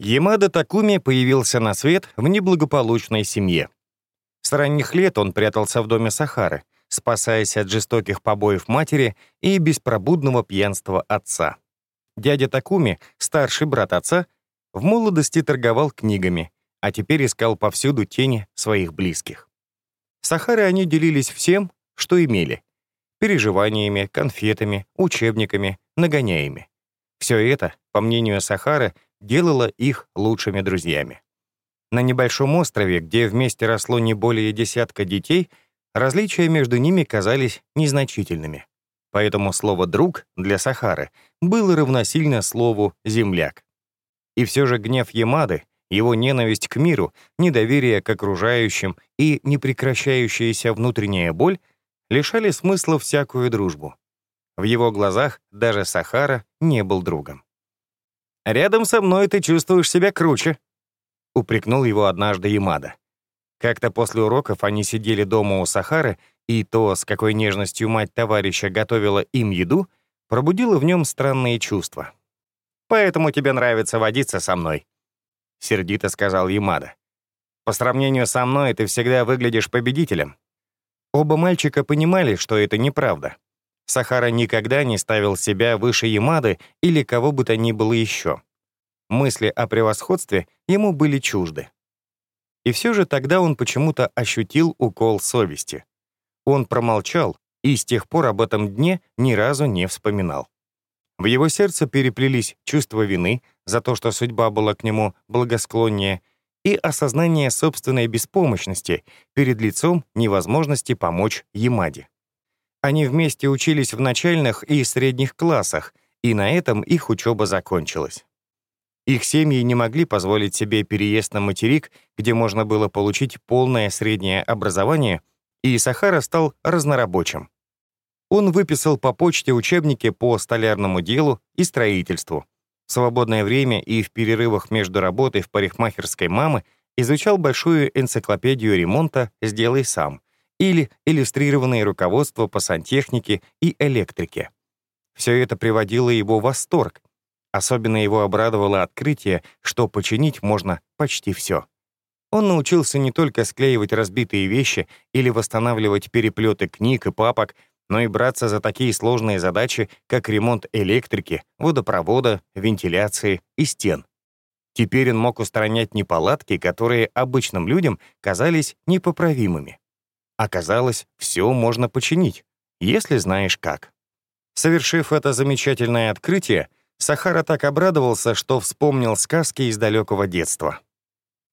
Ямада Такуми появился на свет в неблагополучной семье. С ранних лет он прятался в доме Сахары, спасаясь от жестоких побоев матери и беспробудного пьянства отца. Дядя Такуми, старший брат отца, в молодости торговал книгами, а теперь искал повсюду тени своих близких. Сахары они делились всем, что имели — переживаниями, конфетами, учебниками, нагоняями. Все это, по мнению Сахары, делало их лучшими друзьями. На небольшом острове, где вместе росло не более десятка детей, различия между ними казались незначительными. Поэтому слово «друг» для Сахары было равносильно слову «земляк». И все же гнев Ямады, его ненависть к миру, недоверие к окружающим и непрекращающаяся внутренняя боль лишали смысла всякую дружбу. В его глазах даже Сахара не был другом. «Рядом со мной ты чувствуешь себя круче», — упрекнул его однажды Ямада. Как-то после уроков они сидели дома у Сахары, и то, с какой нежностью мать товарища готовила им еду, пробудило в нем странные чувства. «Поэтому тебе нравится водиться со мной», — сердито сказал Ямада. «По сравнению со мной ты всегда выглядишь победителем». Оба мальчика понимали, что это неправда. Сахара никогда не ставил себя выше Ямады или кого бы то ни было еще. Мысли о превосходстве ему были чужды. И все же тогда он почему-то ощутил укол совести. Он промолчал и с тех пор об этом дне ни разу не вспоминал. В его сердце переплелись чувство вины за то, что судьба была к нему благосклоннее, и осознание собственной беспомощности перед лицом невозможности помочь Ямаде. Они вместе учились в начальных и средних классах, и на этом их учеба закончилась. Их семьи не могли позволить себе переезд на материк, где можно было получить полное среднее образование, и Сахара стал разнорабочим. Он выписал по почте учебники по столярному делу и строительству. В свободное время и в перерывах между работой в парикмахерской мамы изучал большую энциклопедию ремонта «Сделай сам», или иллюстрированные руководства по сантехнике и электрике. Все это приводило его в восторг. Особенно его обрадовало открытие, что починить можно почти все. Он научился не только склеивать разбитые вещи или восстанавливать переплеты книг и папок, но и браться за такие сложные задачи, как ремонт электрики, водопровода, вентиляции и стен. Теперь он мог устранять неполадки, которые обычным людям казались непоправимыми. Оказалось, все можно починить, если знаешь как. Совершив это замечательное открытие, Сахара так обрадовался, что вспомнил сказки из далекого детства.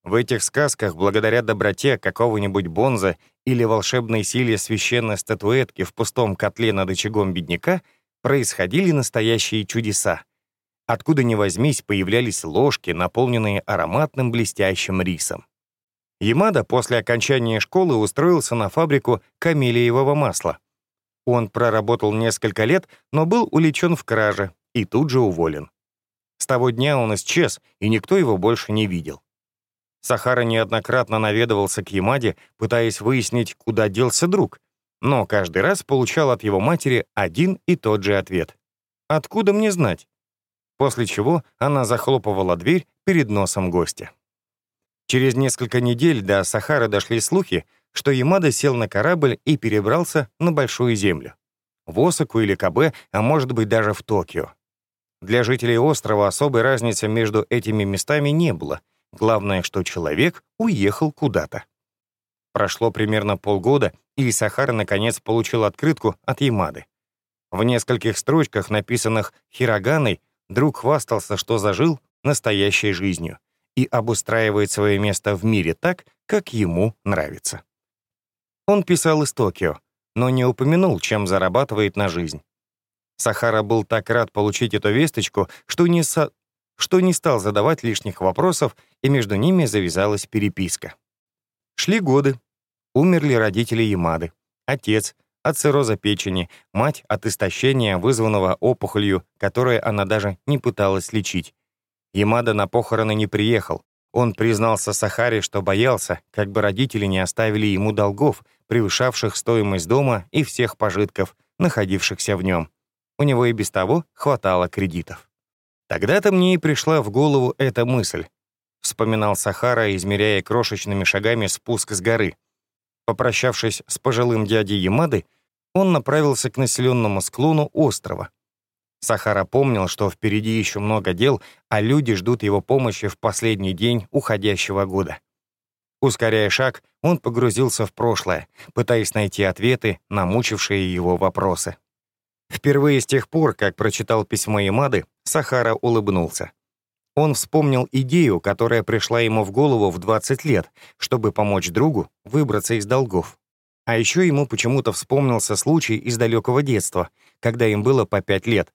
В этих сказках, благодаря доброте какого-нибудь бонза или волшебной силе священной статуэтки в пустом котле над очагом бедняка, происходили настоящие чудеса. Откуда ни возьмись, появлялись ложки, наполненные ароматным блестящим рисом. Ямада после окончания школы устроился на фабрику камелиевого масла. Он проработал несколько лет, но был уличен в краже и тут же уволен. С того дня он исчез, и никто его больше не видел. Сахара неоднократно наведывался к Ямаде, пытаясь выяснить, куда делся друг, но каждый раз получал от его матери один и тот же ответ. «Откуда мне знать?» После чего она захлопывала дверь перед носом гостя. Через несколько недель до Сахары дошли слухи, что Ямада сел на корабль и перебрался на Большую Землю. В Осаку или Кабе, а может быть даже в Токио. Для жителей острова особой разницы между этими местами не было. Главное, что человек уехал куда-то. Прошло примерно полгода, и Сахара наконец получил открытку от Ямады. В нескольких строчках, написанных хироганой, друг хвастался, что зажил настоящей жизнью и обустраивает свое место в мире так, как ему нравится. Он писал из Токио, но не упомянул, чем зарабатывает на жизнь. Сахара был так рад получить эту весточку, что не, со... что не стал задавать лишних вопросов, и между ними завязалась переписка. Шли годы. Умерли родители Ямады. Отец от цирроза печени, мать от истощения, вызванного опухолью, которую она даже не пыталась лечить. Ямада на похороны не приехал. Он признался Сахаре, что боялся, как бы родители не оставили ему долгов, превышавших стоимость дома и всех пожитков, находившихся в нем. У него и без того хватало кредитов. Тогда-то мне и пришла в голову эта мысль, вспоминал Сахара, измеряя крошечными шагами спуск с горы. Попрощавшись с пожилым дядей Ямады, он направился к населенному склону острова. Сахара помнил, что впереди еще много дел, а люди ждут его помощи в последний день уходящего года. Ускоряя шаг, он погрузился в прошлое, пытаясь найти ответы на мучившие его вопросы. Впервые с тех пор, как прочитал письмо Ямады, Сахара улыбнулся. Он вспомнил идею, которая пришла ему в голову в 20 лет, чтобы помочь другу выбраться из долгов. А еще ему почему-то вспомнился случай из далекого детства, когда им было по 5 лет.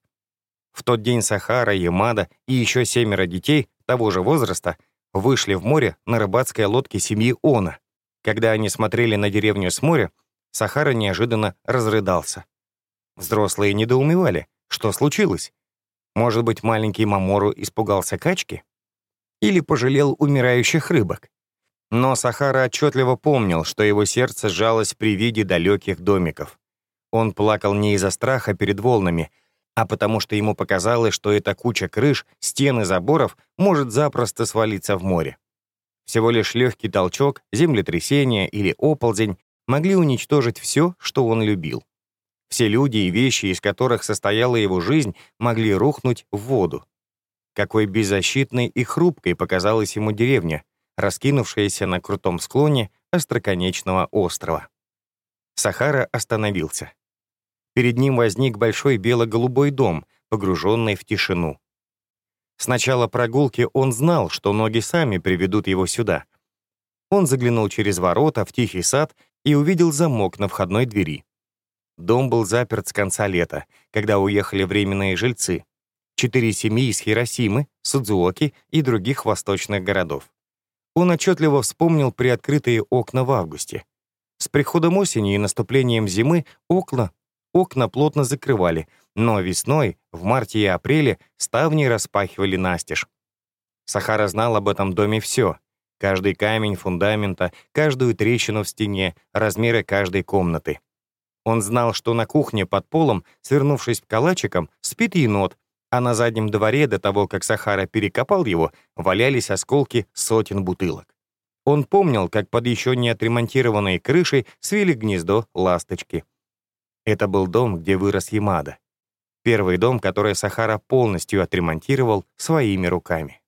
В тот день Сахара, Ямада и еще семеро детей того же возраста вышли в море на рыбацкой лодке семьи Она. Когда они смотрели на деревню с моря, Сахара неожиданно разрыдался. Взрослые недоумевали, что случилось. Может быть, маленький Мамору испугался качки? Или пожалел умирающих рыбок? Но Сахара отчетливо помнил, что его сердце сжалось при виде далеких домиков. Он плакал не из-за страха перед волнами, а потому что ему показалось, что эта куча крыш, стен и заборов может запросто свалиться в море. Всего лишь легкий толчок, землетрясение или оползень могли уничтожить все, что он любил. Все люди и вещи, из которых состояла его жизнь, могли рухнуть в воду. Какой беззащитной и хрупкой показалась ему деревня, раскинувшаяся на крутом склоне остроконечного острова. Сахара остановился. Перед ним возник большой бело-голубой дом, погруженный в тишину. С начала прогулки он знал, что ноги сами приведут его сюда. Он заглянул через ворота в тихий сад и увидел замок на входной двери. Дом был заперт с конца лета, когда уехали временные жильцы. Четыре семьи из Хиросимы, Судзуоки и других восточных городов. Он отчетливо вспомнил приоткрытые окна в августе. С приходом осени и наступлением зимы окна, окна плотно закрывали, но весной, в марте и апреле, ставни распахивали настежь. Сахара знал об этом доме все. Каждый камень фундамента, каждую трещину в стене, размеры каждой комнаты. Он знал, что на кухне под полом, свернувшись калачиком, спит енот, а на заднем дворе, до того, как Сахара перекопал его, валялись осколки сотен бутылок. Он помнил, как под еще не отремонтированной крышей свели гнездо ласточки. Это был дом, где вырос Ямада. Первый дом, который Сахара полностью отремонтировал своими руками.